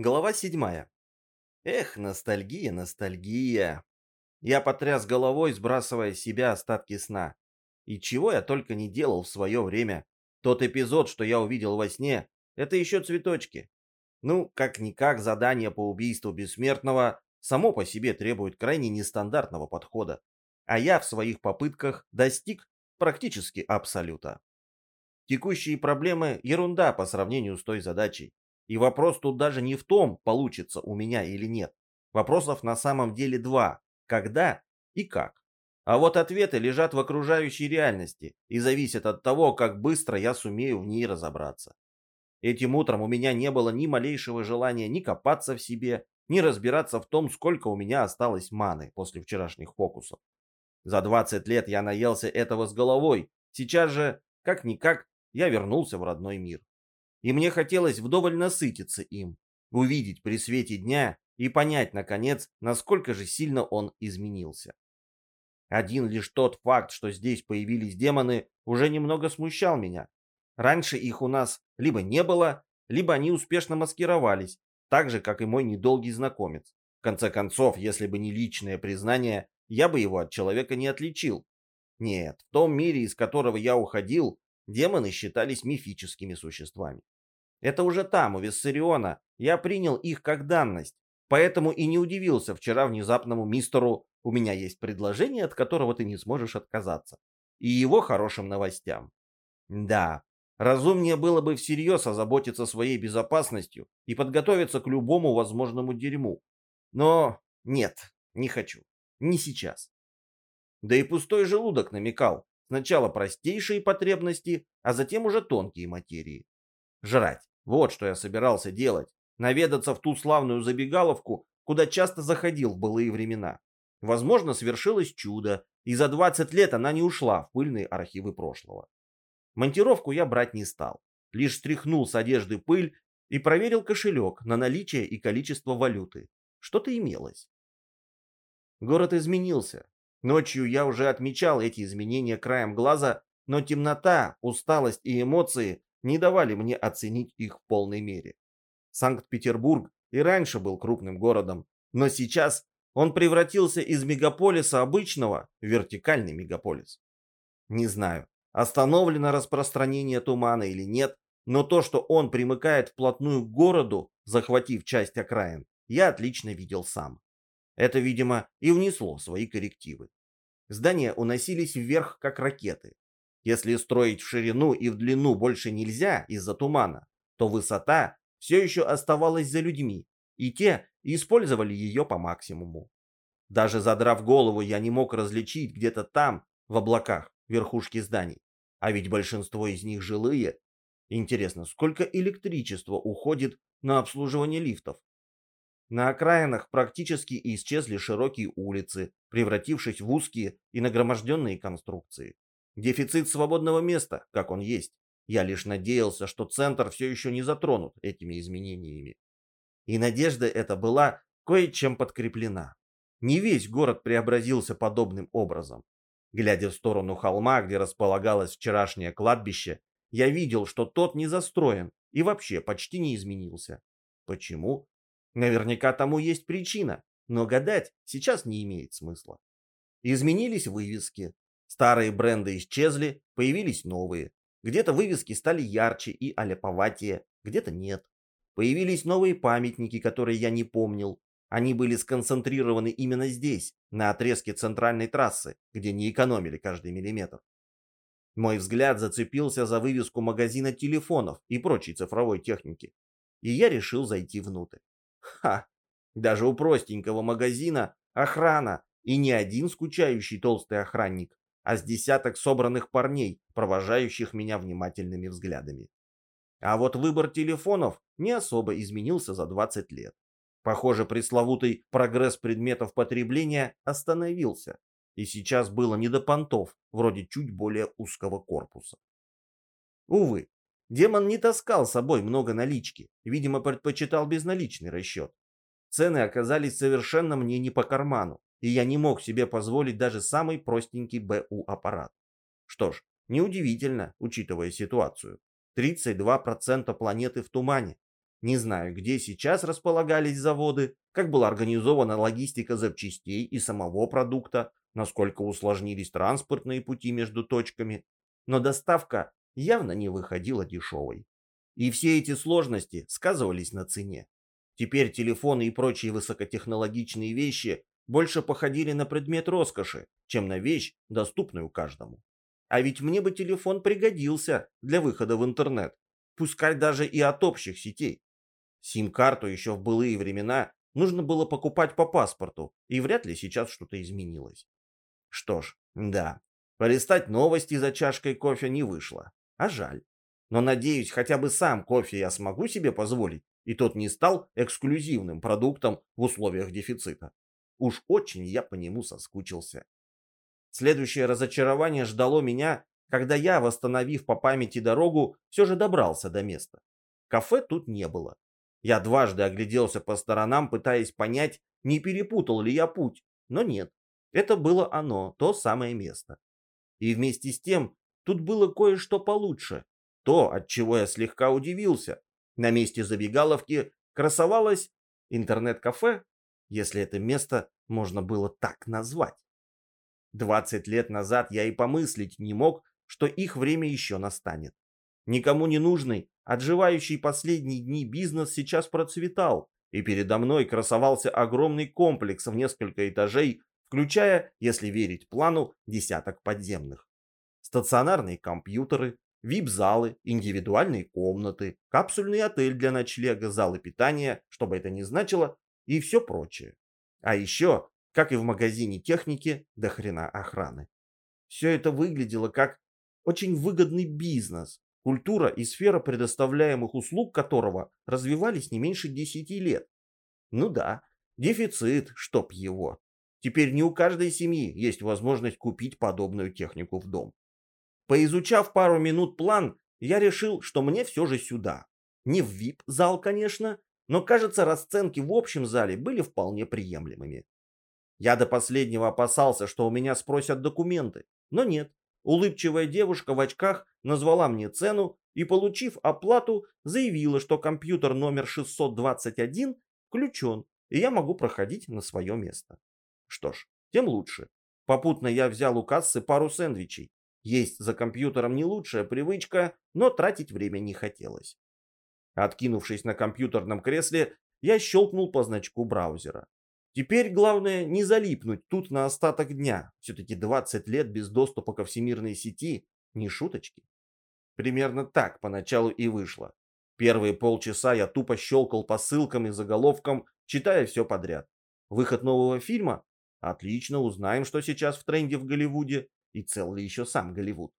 Глава седьмая. Эх, ностальгия, ностальгия. Я потряс головой, сбрасывая с себя остатки сна. И чего я только не делал в свое время. Тот эпизод, что я увидел во сне, это еще цветочки. Ну, как-никак, задание по убийству бессмертного само по себе требует крайне нестандартного подхода. А я в своих попытках достиг практически абсолюта. Текущие проблемы – ерунда по сравнению с той задачей. И вопрос тут даже не в том, получится у меня или нет. Вопросов на самом деле два. Когда и как. А вот ответы лежат в окружающей реальности и зависят от того, как быстро я сумею в ней разобраться. Этим утром у меня не было ни малейшего желания ни копаться в себе, ни разбираться в том, сколько у меня осталось маны после вчерашних фокусов. За 20 лет я наелся этого с головой. Сейчас же, как-никак, я вернулся в родной мир и мне хотелось вдоволь насытиться им, увидеть при свете дня и понять, наконец, насколько же сильно он изменился. Один лишь тот факт, что здесь появились демоны, уже немного смущал меня. Раньше их у нас либо не было, либо они успешно маскировались, так же, как и мой недолгий знакомец. В конце концов, если бы не личное признание, я бы его от человека не отличил. Нет, в том мире, из которого я уходил, демоны считались мифическими существами. Это уже там, у Виссариона, я принял их как данность, поэтому и не удивился вчера внезапному мистеру «У меня есть предложение, от которого ты не сможешь отказаться» и его хорошим новостям. Да, разумнее было бы всерьез озаботиться своей безопасностью и подготовиться к любому возможному дерьму. Но нет, не хочу. Не сейчас. Да и пустой желудок намекал. Сначала простейшие потребности, а затем уже тонкие материи. Жрать. Вот что я собирался делать. Наведаться в ту славную забегаловку, куда часто заходил в былые времена. Возможно, свершилось чудо, и за 20 лет она не ушла в пыльные архивы прошлого. Монтировку я брать не стал. Лишь стряхнул с одежды пыль и проверил кошелек на наличие и количество валюты. Что-то имелось. Город изменился. Ночью я уже отмечал эти изменения краем глаза, но темнота, усталость и эмоции не давали мне оценить их в полной мере. Санкт-Петербург и раньше был крупным городом, но сейчас он превратился из мегаполиса обычного в вертикальный мегаполис. Не знаю, остановлено распространение тумана или нет, но то, что он примыкает вплотную к городу, захватив часть окраин, я отлично видел сам. Это, видимо, и внесло свои коррективы. Здания уносились вверх, как ракеты. Если строить в ширину и в длину больше нельзя из-за тумана, то высота все еще оставалась за людьми, и те использовали ее по максимуму. Даже задрав голову, я не мог различить где-то там, в облаках, верхушки зданий. А ведь большинство из них жилые. Интересно, сколько электричества уходит на обслуживание лифтов? На окраинах практически исчезли широкие улицы, превратившись в узкие и нагроможденные конструкции. Дефицит свободного места, как он есть. Я лишь надеялся, что центр все еще не затронут этими изменениями. И надежда эта была кое-чем подкреплена. Не весь город преобразился подобным образом. Глядя в сторону холма, где располагалось вчерашнее кладбище, я видел, что тот не застроен и вообще почти не изменился. Почему? Наверняка тому есть причина, но гадать сейчас не имеет смысла. Изменились вывески. Старые бренды исчезли, появились новые. Где-то вывески стали ярче и аляповатее, где-то нет. Появились новые памятники, которые я не помнил. Они были сконцентрированы именно здесь, на отрезке центральной трассы, где не экономили каждый миллиметр. Мой взгляд зацепился за вывеску магазина телефонов и прочей цифровой техники, и я решил зайти внутрь. Ха! Даже у простенького магазина охрана, и не один скучающий толстый охранник, а с десяток собранных парней, провожающих меня внимательными взглядами. А вот выбор телефонов не особо изменился за 20 лет. Похоже, пресловутый прогресс предметов потребления остановился, и сейчас было не до понтов, вроде чуть более узкого корпуса. Увы, Демон не таскал с собой много налички, видимо, предпочитал безналичный расчет. Цены оказались совершенно мне не по карману, и я не мог себе позволить даже самый простенький БУ-аппарат. Что ж, неудивительно, учитывая ситуацию. 32% планеты в тумане. Не знаю, где сейчас располагались заводы, как была организована логистика запчастей и самого продукта, насколько усложнились транспортные пути между точками, но доставка явно не выходила дешевой. И все эти сложности сказывались на цене. Теперь телефоны и прочие высокотехнологичные вещи больше походили на предмет роскоши, чем на вещь, доступную каждому. А ведь мне бы телефон пригодился для выхода в интернет, пускай даже и от общих сетей. Сим-карту еще в былые времена нужно было покупать по паспорту, и вряд ли сейчас что-то изменилось. Что ж, да, полистать новости за чашкой кофе не вышло, а жаль. Но надеюсь, хотя бы сам кофе я смогу себе позволить, и тот не стал эксклюзивным продуктом в условиях дефицита. Уж очень я по нему соскучился. Следующее разочарование ждало меня, когда я, восстановив по памяти дорогу, все же добрался до места. Кафе тут не было. Я дважды огляделся по сторонам, пытаясь понять, не перепутал ли я путь, но нет. Это было оно, то самое место. И вместе с тем, тут было кое-что получше. То, от чего я слегка удивился. На месте забегаловки красовалось интернет-кафе, если это место можно было так назвать. Двадцать лет назад я и помыслить не мог, что их время еще настанет. Никому не нужный, отживающий последние дни бизнес сейчас процветал, и передо мной красовался огромный комплекс в несколько этажей, включая, если верить плану, десяток подземных. Стационарные компьютеры, вип-залы, индивидуальные комнаты, капсульный отель для ночлега, залы питания, чтобы это не значило, и все прочее. А еще как и в магазине техники, до хрена охраны. Все это выглядело как очень выгодный бизнес, культура и сфера предоставляемых услуг которого развивались не меньше 10 лет. Ну да, дефицит, чтоб его. Теперь не у каждой семьи есть возможность купить подобную технику в дом. Поизучав пару минут план, я решил, что мне все же сюда. Не в VIP-зал, конечно, но, кажется, расценки в общем зале были вполне приемлемыми. Я до последнего опасался, что у меня спросят документы, но нет. Улыбчивая девушка в очках назвала мне цену и, получив оплату, заявила, что компьютер номер 621 включен, и я могу проходить на свое место. Что ж, тем лучше. Попутно я взял у кассы пару сэндвичей. Есть за компьютером не лучшая привычка, но тратить время не хотелось. Откинувшись на компьютерном кресле, я щелкнул по значку браузера. Теперь главное не залипнуть тут на остаток дня. Все-таки 20 лет без доступа ко всемирной сети – не шуточки. Примерно так поначалу и вышло. Первые полчаса я тупо щелкал по ссылкам и заголовкам, читая все подряд. Выход нового фильма? Отлично, узнаем, что сейчас в тренде в Голливуде. И цел ли еще сам Голливуд?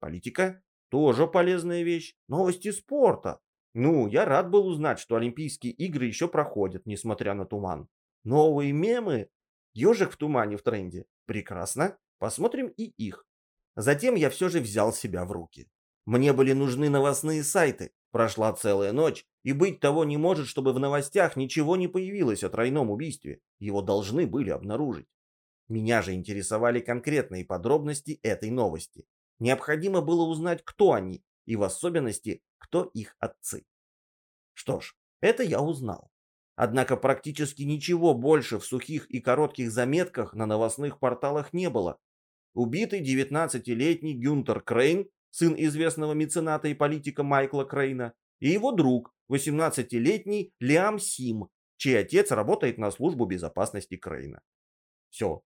Политика? Тоже полезная вещь. Новости спорта. Ну, я рад был узнать, что Олимпийские игры еще проходят, несмотря на туман. Новые мемы? Ежик в тумане в тренде. Прекрасно. Посмотрим и их. Затем я все же взял себя в руки. Мне были нужны новостные сайты. Прошла целая ночь, и быть того не может, чтобы в новостях ничего не появилось о тройном убийстве. Его должны были обнаружить. Меня же интересовали конкретные подробности этой новости. Необходимо было узнать, кто они, и в особенности, кто их отцы. Что ж, это я узнал. Однако практически ничего больше в сухих и коротких заметках на новостных порталах не было. Убитый 19-летний Гюнтер Крейн, сын известного мецената и политика Майкла Крейна, и его друг, 18-летний Лиам Сим, чей отец работает на службу безопасности Крейна. Все.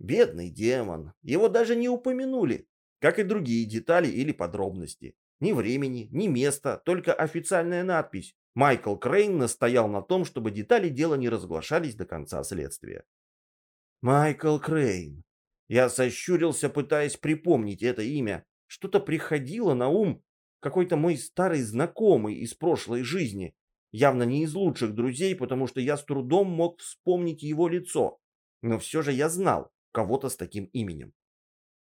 Бедный демон. Его даже не упомянули, как и другие детали или подробности. Ни времени, ни места, только официальная надпись Майкл Крейн настоял на том, чтобы детали дела не разглашались до конца следствия. Майкл Крейн. Я сощурился, пытаясь припомнить это имя. Что-то приходило на ум. Какой-то мой старый знакомый из прошлой жизни. Явно не из лучших друзей, потому что я с трудом мог вспомнить его лицо. Но все же я знал кого-то с таким именем.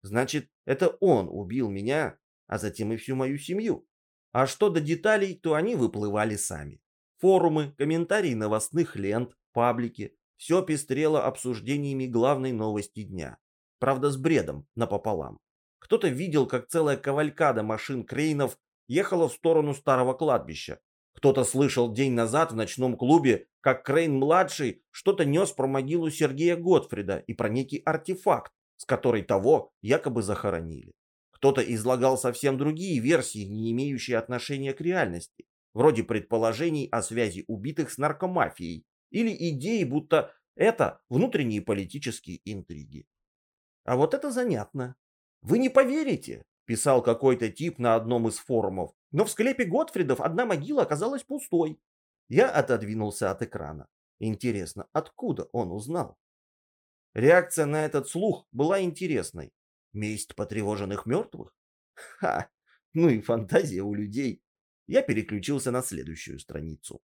Значит, это он убил меня, а затем и всю мою семью. А что до деталей, то они выплывали сами. Форумы, комментарии новостных лент, паблики. Все пестрело обсуждениями главной новости дня. Правда, с бредом напополам. Кто-то видел, как целая кавалькада машин Крейнов ехала в сторону старого кладбища. Кто-то слышал день назад в ночном клубе, как Крейн-младший что-то нес про могилу Сергея Готфрида и про некий артефакт, с которой того якобы захоронили. Кто-то излагал совсем другие версии, не имеющие отношения к реальности, вроде предположений о связи убитых с наркомафией или идеи, будто это внутренние политические интриги. А вот это занятно. Вы не поверите, писал какой-то тип на одном из форумов, но в склепе Готфридов одна могила оказалась пустой. Я отодвинулся от экрана. Интересно, откуда он узнал? Реакция на этот слух была интересной. Месть потревоженных мертвых? Ха! Ну и фантазия у людей. Я переключился на следующую страницу.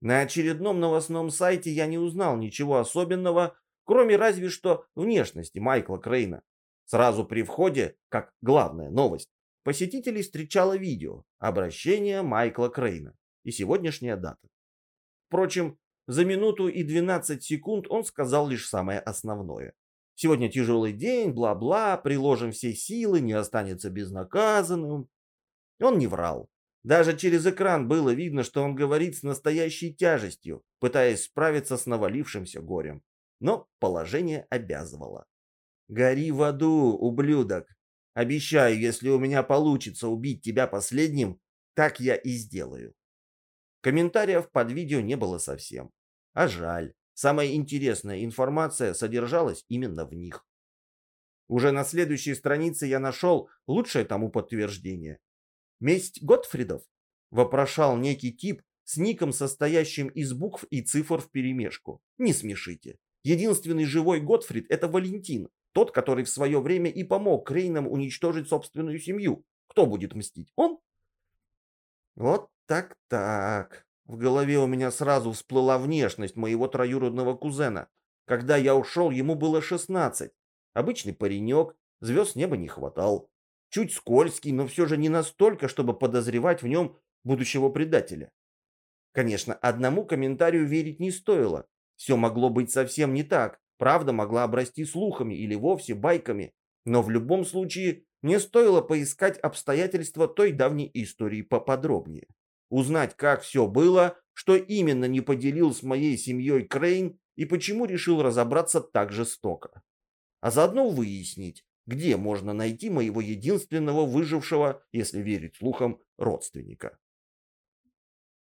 На очередном новостном сайте я не узнал ничего особенного, кроме разве что внешности Майкла Крейна. Сразу при входе, как главная новость, посетителей встречало видео обращение Майкла Крейна и сегодняшняя дата. Впрочем, за минуту и 12 секунд он сказал лишь самое основное. Сегодня тяжелый день, бла-бла, приложим все силы, не останется безнаказанным. Он не врал. Даже через экран было видно, что он говорит с настоящей тяжестью, пытаясь справиться с навалившимся горем. Но положение обязывало. «Гори в аду, ублюдок! Обещаю, если у меня получится убить тебя последним, так я и сделаю». Комментариев под видео не было совсем. А жаль. Самая интересная информация содержалась именно в них. Уже на следующей странице я нашел лучшее тому подтверждение. «Месть Готфридов?» – вопрошал некий тип с ником, состоящим из букв и цифр вперемешку. Не смешите. Единственный живой Готфрид – это Валентин, тот, который в свое время и помог Крейнам уничтожить собственную семью. Кто будет мстить? Он? Вот так-так. В голове у меня сразу всплыла внешность моего троюродного кузена. Когда я ушел, ему было 16. Обычный паренек, звезд неба не хватал. Чуть скользкий, но все же не настолько, чтобы подозревать в нем будущего предателя. Конечно, одному комментарию верить не стоило. Все могло быть совсем не так. Правда могла обрасти слухами или вовсе байками. Но в любом случае, мне стоило поискать обстоятельства той давней истории поподробнее узнать, как все было, что именно не поделил с моей семьей Крейн и почему решил разобраться так жестоко. А заодно выяснить, где можно найти моего единственного выжившего, если верить слухам, родственника.